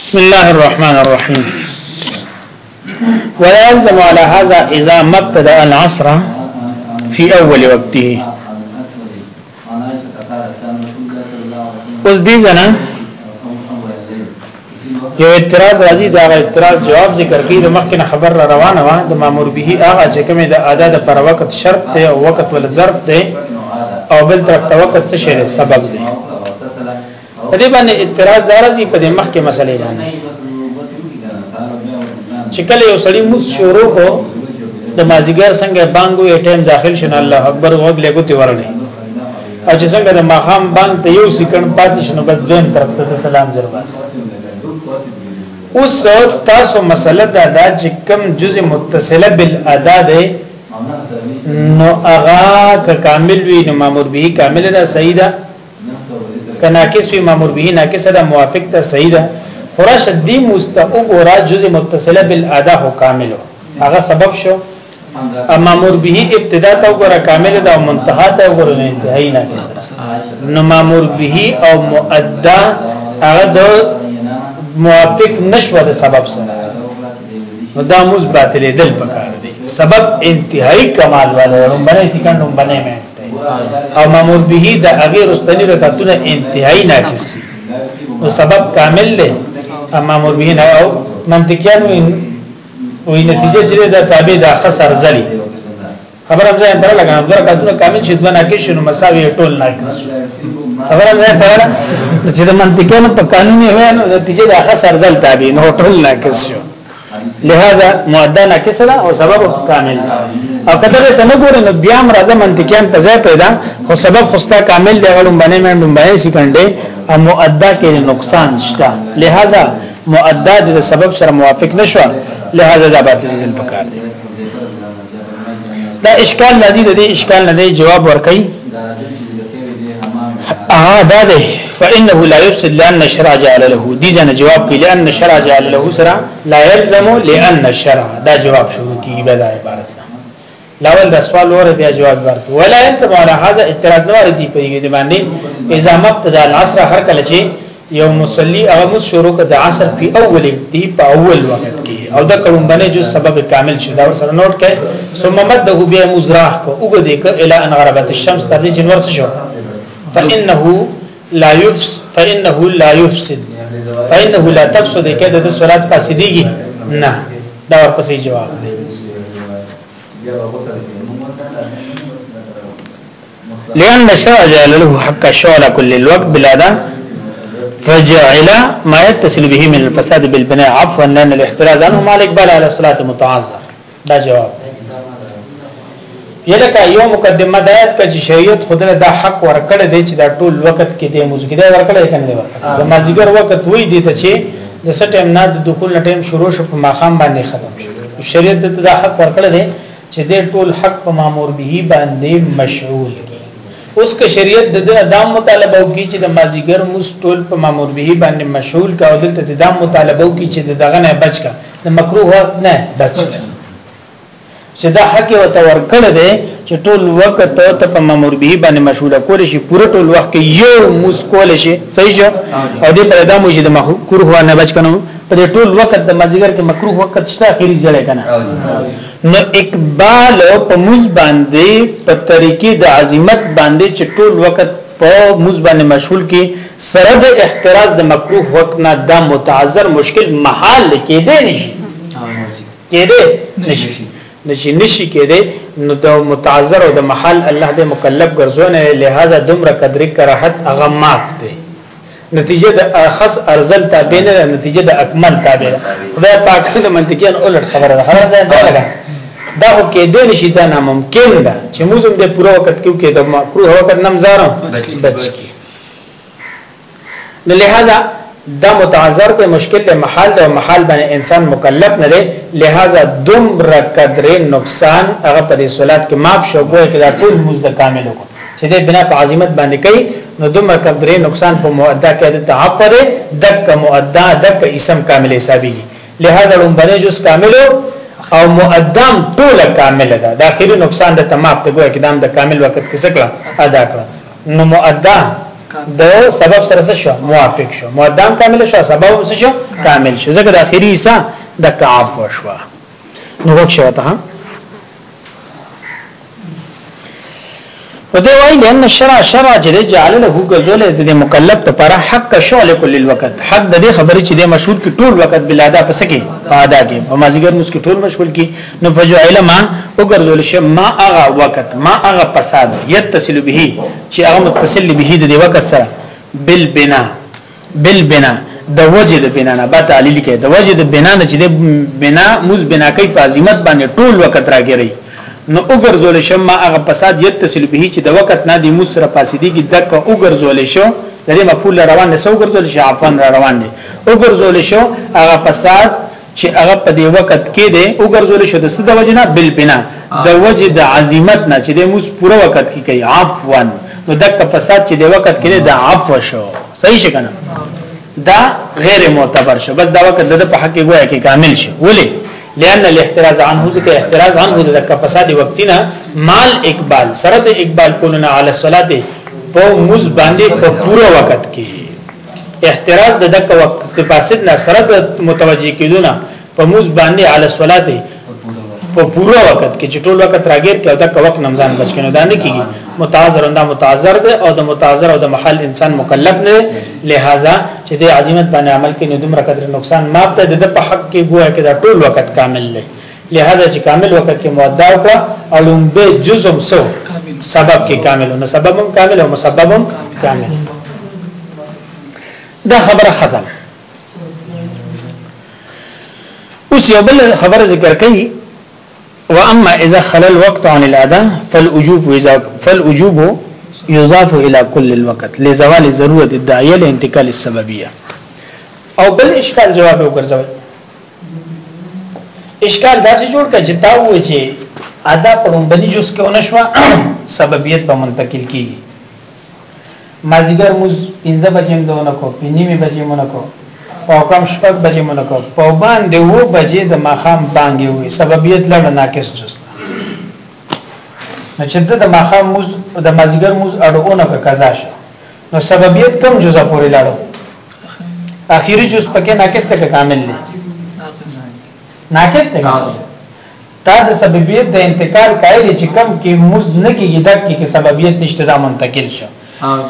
بسم الله الرحمن الرحيم ولا يلزم على هذا إذا ما ابتدأ العصر في أول وقته اوس دې زنه یو اعتراض راځي دا اعتراض جواب ذکر کوي د مخکنه خبر را روانه و د مامور به هغه چې کومه د ادا د پر وخت شرط دی او وخت ول ظرف دی او بل طرف ته وخت څه شی سبب دی په دې باندې اعتراض دار دي په دې مخکې مسلې باندې چې کله یو سړی موږ شروع کو د مازیګر څنګه بانګو یې ټیم داخل شنه الله اکبر وګ لګوتې ورلې او چې څنګه د ماخام بانګ ته یو سکند پاتې شنه بس دویم طرف ته سلام جرباس اوس تاسو مسله دا ده چې کم جزء متصله بالادا ده نو اغا که کامل وی نو مامور به کامل ده صحیح ده که ناقص وي مامور به ناقص ده موافق ده صحیح ده خراش دی مستقو را جزء متصله بالادا هو کامل هغه سبب شو اما مامور به ابتدا ته وګوره کامل ده او منتها ته وګوره نه انتهایی ناقص نو مامور به او مؤدا هغه د موافق نشو د سبب سره نو دا موز باطلې دل پکار دي سبب انتهایی کمال والو باندې سکندوم باندې او معمول به د هغه رستنی رکعتونه انتهایی ناقص دي نو سبب کامل دی اما معمول به نه او منطقيان وي نتیجه چې دا تابع د خسر زلی خبره ځای ته لګا نو رکعتونه کامل شي دونه ناقص شنو مساوي ټول ناقص خبره ځای ته چې د منطقيان په قانوني وای نو نتیجه د خسر زل تابع نو ټول ناقص شو لہذا معدا ناقصه ده او سبب کامل ده او کله ته نه ګورې نو بیا مرزه منطقيان په ځای پیدا خو سبب خوستا کامل دی غلم باندې مې ډم باندې سکندې او مؤدا کې نقصان شته لہذا مؤدا د سبب سره موافق نشو لہذا دا باطل دي پکار دي دا اشکال راځي د دې اشکال نه دی جواب ورکړي اه دا دی فانه لا يفسد لان الشرع جعل له دي جن جواب کې لان الشرع جعل له سرا لا يلزم لان الشرع دا جواب شروع کیږي بل عبارت لاول د سوال ور بیا جواب ورکړي ولا ينتبه على هذا اعتراض نور دي په دې باندې اذا مبتدا العصر هر کله چې یو مصلی هغه مو شروع کړ د عصر په اول دی په اول وخت کې او دا کوم باندې جو سبب کامل شي دا سره نوٹ کړئ ثم مده بیا مزراح کو وګ دې ک الی ان غربت الشمس تر دې جنور څه شو فانه لا يفسد فانه لا يفسد فانه لا تفسد کده د صلات پاسې دیږي نه دا ورپسې جواب دی لأن الشرع جعل له حق الشعر كل الوقت بلا دا فجعل ما يتصل به من الفساد بالبناء عفوا لأن الاحتراز عنه مالك بلا على الصلاة متعذر دا جواب یلکه یو مقدمه د آیات کې شریعت خدای دا حق ورکړ دی چې دا ټول وخت کې د موزګی دا ورکړ دی کنه ورکړ د مازیګر وخت وې دی ته چې د سټیم نه د دخول ټیم شروع شو په ماخام باندې ختم شو شریعت دا حق ورکړ دی چې دې ټول حق په مامور به باندې مشغول کی اوس که شریعت د دې ادم مطالبه وکړي چې د مازیګر موس ټول په مامور به باندې مشغول کا او دلته د دام مطالبه وکړي چې دغه نه بچ کا د مکروه وخت نه بچ کا چې دا حق او تور کړه دې چې ټول وخت ته په مامور به باندې مشغول کول شي پوره ټول وخت یو موس کول شي صحیح شو او دې پر ادم وجه د مکروه نه بچ کنو په ټول وخت د مازیګر کې مکروه وخت شته اخیری ځړې کنه نو اقبال په موز باندې په طریقې د عظمت باندې چې ټول وخت په موز باندې مشغول کی سره د احتراز د مکروه وخت نه د متعذر مشکل محال کېدې نشي کېدې نشي نشي نشي کېدې نو د متعذر او د محل الله دې مکلف ګرځونه لہذا دومره قدرې کراحت هغه مات دی نتیجه د اخص ارزل تابع نه ده نتیجه د اکمل تابع ده خدای پاک ته منطقيان اولټ خبره ده خبره ده لګا دا خو کې دې نشي دا ناممکن ده چې موږ هم د پوره وخت کې کې د مکروه وخت نم زارو بچ کی نو لہذا دا متعذر ته مشکل له محل او محل باندې انسان مکلف نه دی لہذا دوم رکدرې نقصان هغه په صلات کې معاف شو کوی چې دا ټول مزد کامل وکړي چې دې بنا په عظمت باندې کوي نو دومره کم درې نقصان په مؤدا کې د تعفر دک مؤدا دک اسم کامل حسابي لهدا لومبنه جز کامل او مؤدام ټول کامل ده د اخیری نقصان د تمام ته ګویا کدام د کامل وخت کې سکړه ادا کړه نو مؤدا د سبب سره څه شو موافق شو مؤدام کامل شو سبب څه شو کامل شو ځکه د اخیری حصہ د کعف شو نو وښه وته په دې وایي لئن الشرع شرع چې د جعل له غزول د مکلف ته پر حق شغل کل الوقت حق د دې خبرې چې د مشهور کې ټول وخت بلا ادا پس کې ادا کې په مازیګر موږ کې ټول مشغول کې نو فجعل ما وګرځول شي ما هغه وخت ما هغه فساد يتصل به چې هغه متصل به د وخت سره بالبنا بل بنا د وجه د بنا نه به تعلیل کې د وجه د بنا نه چې د بنا موز بنا کوي په عظمت باندې ټول وخت راګري نو وګرځول شم ما هغه فساد یتصل به چې د وخت نه د موس سره فاسدي کې دک وګرځول شو د دې مفعول روان نه سو وګرځول شي عفوا روان دي وګرځول شو هغه فساد چې هغه په دې وخت کې دی او ګرځول شو د سده وجنه بل بنا د وجه د عظمت نه چې د موس پوره وخت کې کوي عفوا نو دک فساد چې د وخت کې د عفو شو صحیح شګنه دا غیر معتبر شو بس دا وخت د په حق کې گویا کې کامل شي ولی لئن الاحتراز عنه ځکه احتراز عنه د دک فساد وقتنا مال اقبال سره د اقبال کولنا علی الصلاه په موس باندې په پوره وخت کې احتراز د دک وقت فاسد نه سره د متوجي کیدونه په موز باندې علی صلات په پوره وخت کې چې ټول وخت راګیر کې او دک وخت نمزان بچ کنه دا نه کیږي متعذر انده متعذر ده او د متعذر او د محل انسان مکلف نه لہذا چې د عظمت باندې عمل کې ندوم رکدر نقصان ماپ ته د په حق کې ګویا کې دا ټول وخت کامل لري لہذا چې کامل وخت کې مؤدا وکړه او لومبه جزم سو سبب کې کامل نو سبب هم کامل او مسبب هم کامل دا خبره ختم اوس یو بل خبره ذکر کړي واما اذا خلى الوقت عن الاداء فالوجوب اذا فالوجوب يضاف الى كل الوقت لزوال ضروره الداعيه لانتقال السببيه او بل اشکال جواب وګرځوي اشکال داسې جوړ کړ چې تا وې چې ادا پرونبني جز کې ونشوا سببیت په منتقل کیږي مازیګر موز 15 بجې مونږ کو پنیمه بجې مونږ کو او کم شپږ بجې مونږ کو په باندې وو بجې د ماخام باندې وې سببیت لړ ناقص جز نو چې د ماخام موز د مازیګر موز اړونه کا قضا شو نو سببیت کم جزء پورې لاړو اخیری جز پکې ناقص ته کامل دی ناقص ته کامل تا د سببیت د انتقال قائل چې کم کې مز نه کېږي د کې کې سببیت نشته دا منتقل شو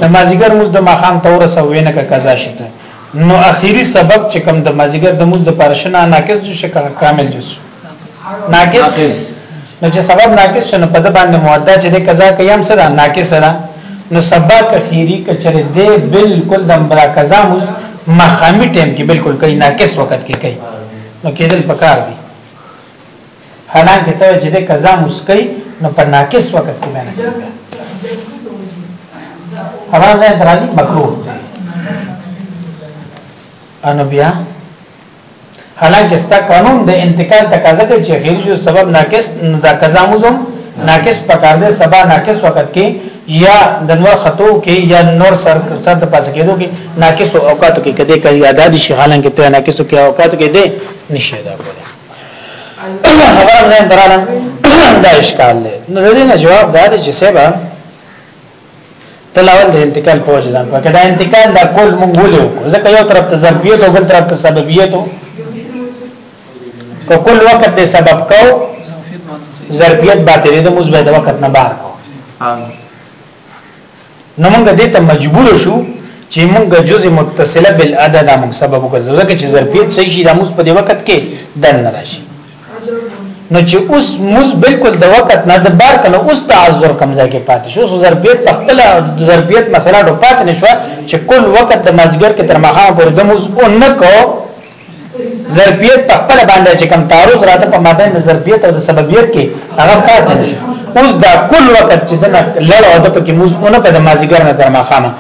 د مازیګر مز د ماخام تور سوې نه کا قضا شته نو اخیری سبب چې کم د مازیګر د مز د پرشنه ناقص جو شي کامل جو شي ناقص نو چې سبب ناقص شنه په د باندې مؤدا چې د قضا کوي هم سره ناقص سره نو سبا کخيري کچره دې بالکل د امبرا قضا مز مخامي ټیم کې بالکل کوي ناقص وخت کې کوي نو کېدل پکار دي حالانکه ته چې د قضا مز کوي نو په ناقص وخت کې باندې هغه ځای درازي مکروه دی انو بیا حالانکه ستا قانون د انتقال تقاضا کوي چې غیر جو سبب ناقص دا قضا مزم ناقص پکار دی سبا ناقص وخت کې یا د نور خطو کې یا نور سر سر د پاسه کېدو کې ناقص او اوقات کې کده کوي ادا دي شي حالانکه ته ناقص او کې اوقات کې دي نشي ادا کولی خبره نه دراله دا اشکال دی نو دې نه جواب دا دی چې سبا تلاول د انتقال په وجه ځان کوي دا انتقال دا کول مونږ ولې وکړو ځکه یو طرف ته ضربیت او بل طرف ته سببیت کو کل وخت دې سبب کو ضربیت باطلې د موږ به د وخت نه بار کو نو مونږ دې ته مجبور شو چې مونږ جزء متصله بالعدد مونږ سبب وکړو ځکه چې ضربیت صحیح شي د موږ په دې وخت کې دن راشي نو چې اوس موږ بالکل د وخت نه د بار کنه اوس د عذر کمزای کې پاتې شو سو ضربیت په خپل ضربیت مسله د پاتې نشو چې کل وخت د مازګر کې تر مخه پورې د موږ او نه کو ضربیت په خپل باندې چې کم تعارض راته په مابین د ضربیت او د سببیت کې هغه پاتې نشو اوس دا کل وخت چې د لړ او د پکې موږ او نه په د مازګر نه تر مخه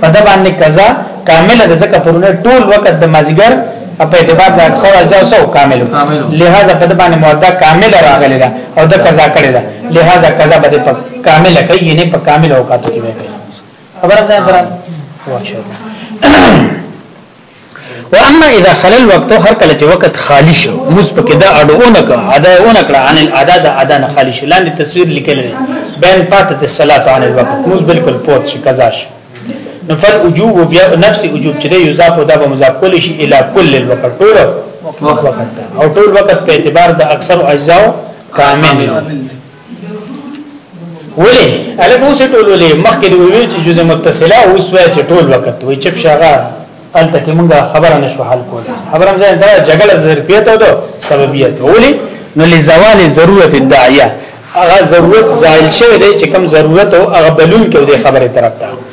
په د باندې قضا کامل ده ځکه پرونه ټول وخت د مازیګر په اعتبار د اکثر اجزاء سو کامل لہذا په د باندې موده کامل راغلی ده او د قضا کړی ده لہذا قضا به په کامل کوي نه په کامل اوقاتو کې وي خبره ده برابر واشه واما اذا خلل وقتو هر کله چې وخت خالی شو موږ پکې دا اډونه کا ادا ونه کړه عن الادا د ادا نه خالی شو لاندې تصویر لیکل دی بین پاتت الصلاه عن الوقت موږ بالکل پوت شي قضا شي نو فل وجوب بیا نفس وجوب چې یضاف او دا به مضاف کول شي الی کل الوقت ټول وقت او ټول وقت په اعتبار د اکثر اجزاء کامل ولې الګ اوس ټول ولې مخکې دی ویل چې جزء متصله او اوس وای چې ټول وخت وي چې شغه الته کې موږ خبره نشو حل کوله خبره ځان دا جګړه ظرفیت او سببیت ولې نو لزوال ضرورت الداعیه هغه ضرورت زائل شوی دی چې کوم ضرورت او هغه بلون کې د خبره طرف ته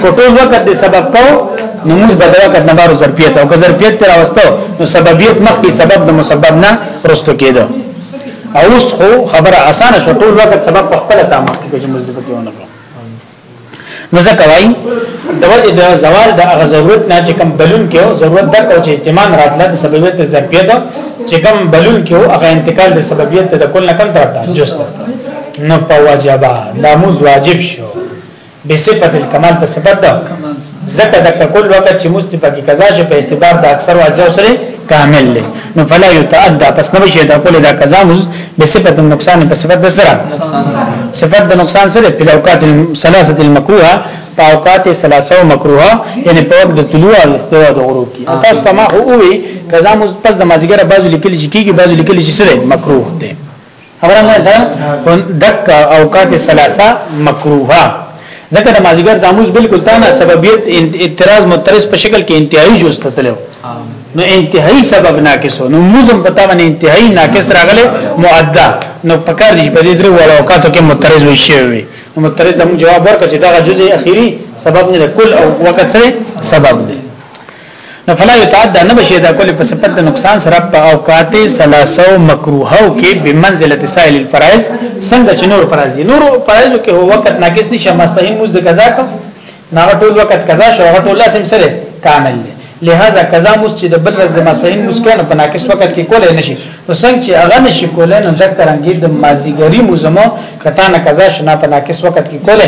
کو ټول وخت دې سبب کو نو موږ بدل کړ نه بارو ظرفیت او که ظرفیت تر واستو نو سببیت مخکې سبب د مسبب نه رستو کېده او اوس خو خبره اسانه شو ټول وخت سبب په خپل تا مخکې کې موږ دې پکې ونه کړو نو ځکه وایي د وجه د زوال د هغه ضرورت نه چې کم بلون کې او ضرورت د کو چې اهتمام راتله د سببیت د ظرفیت چې کم بلون کې او هغه انتقال د سببیت د کل نه کم تر تا جست نو په واجبہ ناموز واجب شو به صفت الکمال په صفت ده زکه د کل وخت چې مست پکې قضا شي په اعتبار د اکثر اجزاء سره کامل دی نو فلا يتعدى پس نه شي دا کول دا قضا مز به صفت النقصان په صفت د سره صفت د نقصان سره په اوقات ثلاثه المکروه په اوقات ثلاثه مکروه یعنی په وخت د طلوع او استوا د غروب کې تاسو ته ما هو وی قضا مز پس د مازیګر بعضو لیکل چې کیږي بعضو لیکل چې سره مکروه دی خبره مې ده دک اوقات ثلاثه مکروهه ځکه د مازیګر د اموز بالکل تانه سببیت اعتراض مترس په شکل کې انتهایی جوز تللو نو انتهایی سبب ناقص نو موزم پتا باندې انتهایی ناقص راغله مؤدا نو پکار دي په دې درو وړو اوقاتو کې مترز وي شي وي مترز زموږ جواب ورکړي دا جزء اخیری سبب نه کل او وخت سره سبب دی نو فلا یتعد نه بشي دا کول په صفت د نقصان سره په اوقات ثلاثه مکروه او کې بمنزله سائل الفرائض څنګه چې نور فرائض نور فرائض کې هو وخت ناقص نشه مستحیم موز د قضا کو نه ټول وخت قضا شو ټول لازم سره کامل دی لہذا قضا موس چې د بل ورځ د مستحیم موس کنه په ناقص وخت کې کولای نشي نو څنګه چې هغه نشي کولای نو ځکه رنګي د مازیګری موزمو کتا نه قضا شنا په ناقص وخت کې کوله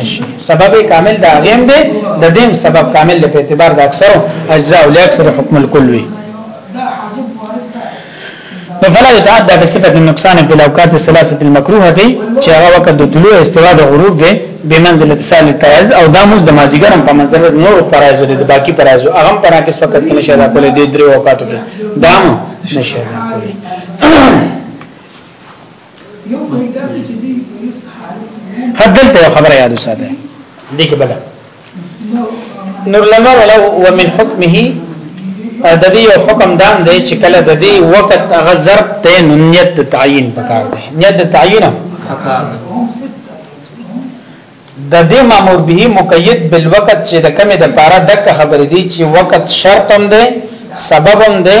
نشي سبب کامل دا غیم دی د دین سبب کامل دی په اعتبار د اکثر اجزاء او اکثر حکم الکل وی فلا يتعدى بصفه النقصان في الاوقات الثلاثه المكروهه دي چې هغه وخت د طلوع استوا د غروب دی بمنزله سال الفرائض او دا موږ د مازیګر په منزله نور فرایض دي د باقی فرایض هغه پر هغه وخت کې نشه دا کولې د درې وقاتو کې دا نشه یو پیدا چې دی پولیس حالت حد دلته یو خبره یاد وساته دې کې بل نور لمر ولو ومن حکمه د دې یو حکم دام دی چې کله د دې وخت هغه ضرب ته نیت تعین پکار دی نیت تعین پکار دی د دې مامور به مقید بالوقت چې د کمی د پاره د خبرې دي چې وخت شرط هم دی سبب هم دی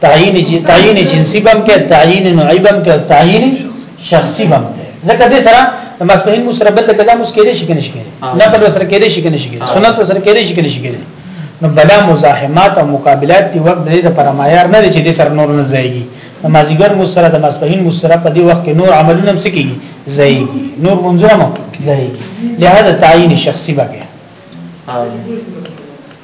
تعین جی تعین جنسی بم کې تعین نوعی بم کې تعین شخصی بم کې ځکه دې سره د مسبهین مو سره بل د کلام اوس کېدې شي کنه شي کېدې نه بل سره کېدې شي کنه شي کېدې سنت سره کېدې شي کنه شي کېدې نو بلا مزاحمات او مقابلات دی وخت دې د پرمایار نه چې دې سره نور نه ځایږي نمازګر مو سره د مسبهین مو سره په دې وخت کې نور عملونه هم سکیږي ځایږي نور منظور مو ځایږي لہذا تعین شخصی بګه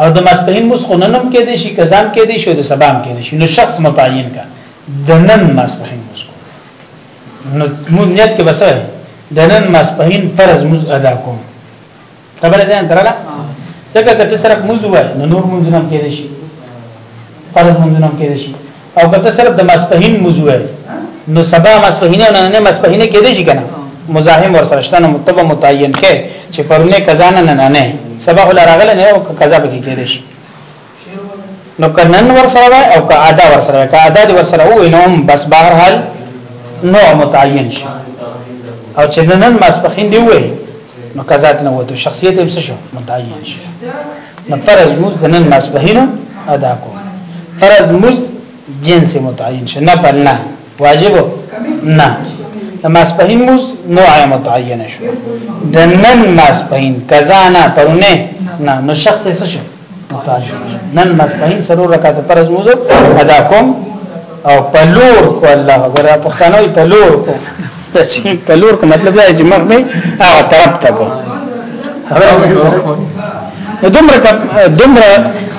او د ماسپهین موس خو ننم کې دي شي کزام کې دي شو د سبام کې دي شي نو شخص متعین کا د نن ماسپهین موس کو نو مون نیت کې بس د نن ماسپهین فرض موس ادا کوم خبره ځان دراله ځکه کته سره موس وای نو نور مونږ نم کې دي شي فرض مونږ نم کې دي شي او کته صرف د ماسپهین موضوع نو سبا ماسپهین نه نه ماسپهین کې دی کنه مزاحم ور سره شته نو متبه متعین کې چې پرونه قضا نه نه نه سبا ولا راغله نه او قضا به کې دی نو کنن ور سره او که ادا ور سره که ادا دی ور سره و نو بس بهر حال نو متعین شي او چې نن ماسپخین دی وای نو قضا نه وته شخصیت هم څه شو متعین شو نو فرض موز د نن ماسبهینو ادا کو فرض موز جنس متعین شو نه بل نه واجب نه د ماسبهین موز نوع متعین شو د نن ماسبهین قضا نه پرونه نه نو شخص څه شو محتاج نن مسپهین سرور رکعت فرض موزو ادا کوم او پلور کو الله اکبر پښتنو پلور کو چې پلور کو مطلب دا چې مخ نه هغه طرف ته کو دومره دومره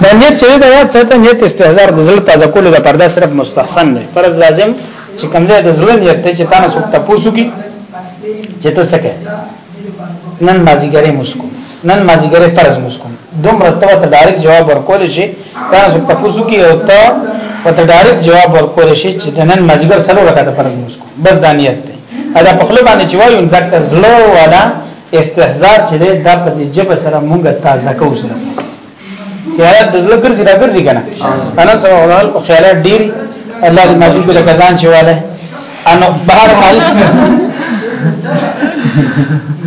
د نیت چې دا یاد ساته نیت استهزار د زړه تازه کول د پرده صرف مستحسن نه فرض لازم چې کوم دی د زړه نیت ته چې تاسو ته پوسو کی چې تاسو کې نن مازیګری مسکو نن مازیګر فرض موږ کوم دومره ته ته ډایرک جواب ورکول شي دا څه تاسو کې او ته ته ډایرک جواب ورکول شي چې نن مازیګر سره رکعت فرض موږ کوم بس دا نیت دی دا په خپل باندې چې وایو دا زلو والا استحزار چې دا په دې جبه سره موږ تازه کوو خیالات د زړه ګرځي را ګرځي کنه انا سره ولال او خیالات ډیر الله دې ماجو کې د کزان چواله انا بهر حال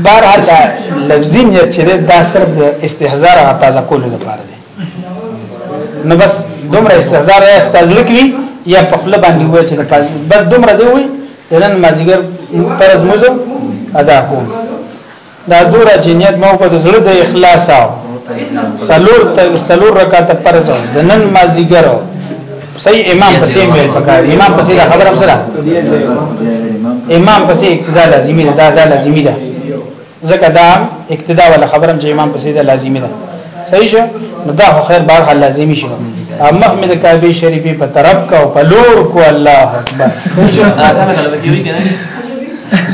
بهر حال لفظي نیت چې دا صرف د استهزار او تازه کولو لپاره دی نو بس دومره استهزار یا استازلک وی یا په خپل باندې وای چې بس دومره دی وی دنن مازیګر فرض موزه ادا کوم دا دور جنیت مو کو د زړه د اخلاص او سلور سلور رکعات فرض د نن مازیګر صحیح امام پسې ویل پکار امام پسې دا خبره سره امام پسې اقتدا لازمی ده دا لازمی ده زکه دا اقتدا ولا خبرم چې امام پسې دا لازمی ده صحیح شه نو دا خو خیر بار حال لازمی شو مخ مې د کعبه شریفې په طرف کا او په لور کو الله اکبر صحیح شه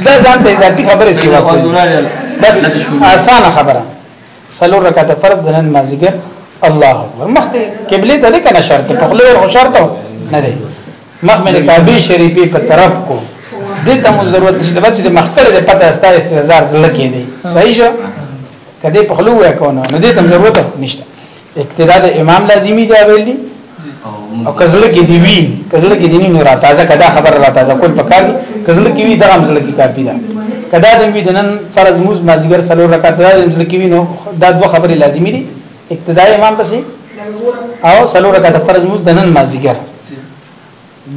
دا ځان ته ځکه خبره سی وکړه بس اسانه خبره سلور رکعت فرض دنن مازیګر الله اکبر مخ دې قبله ته کنه شرط په خلو خو شرط نه دی مخ مې کعبه شریفې په طرف کو دې ته مو ضرورت نشته بس د مختلفه پته استا استعزار زړه کې دی صحیح شه کدی په خلو وای کو نه نو دې تم ضرورت نشته اقتدا د امام لازمی دی ویل دي او کزله کې دی وی کزله کې دی نه را تازه کدا خبر را تازه کول پکار دي کزله کې وی دغه مزله کې کافی ده کدا د وی دنن فرض موز مازیګر سلو رکعت ده مزله کې وی نو دا دوه خبرې لازمی دي اقتدا امام پسې او سلو رکعت فرض موز دنن مازیګر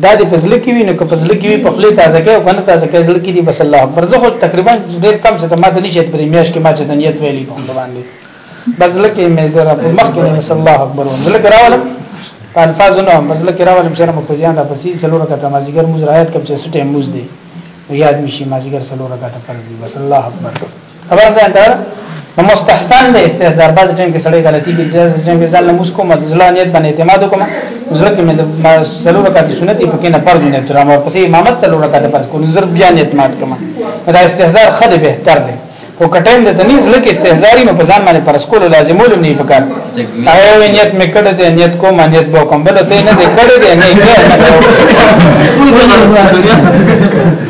دا د پزله کې وي نو که پزله کې وي په خله تازه کې او کنه تازه کې زړه کې دي بس الله اکبر زه خو تقریبا ډیر کم څه ته ماته نشي په میاش کې ما چې د نیت ویلي په باندې بس لکه مې در په مخ کې بس الله اکبر زه لکه راولم په الفاظ نه بس لکه راولم چې مقتدیان د پسې سلوره کته مازیګر مزرایت کوم چې سټه موز دي یاد مشي مازیګر سلوره کته فرض دي بس الله اکبر خبر ځان ته نو مستحسن دی استهزار باز ټیم کې سړی غلطي کوي جز ټیم کې ځل موږ کوم د ځلا نیت باندې اعتماد کوم زړه کې مې د سلو رکعات سنتي په کې نه فرض نه ترام او پسې امامت سلو رکعات فرض کو نظر بیا نیت مات کوم دا استهزار خد بهتر دی او کټیم د تنیز لکه استهزاری نو په ځان باندې پر سکول لازمول نه پکار هغه نیت مې کړه دې نیت کوم نیت به کوم بل ته نه دې کړه دې نه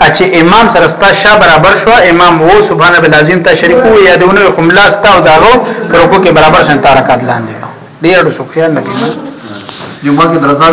اچې امام سره ستا شا برابر شو امام وو سبحان الله العظیم تا شریک وو یادونه کوم لا ستا او داغو رکو کې برابر شنه تارکات لاندې ډیر څه خیال نه کیږي جمعه کې درځار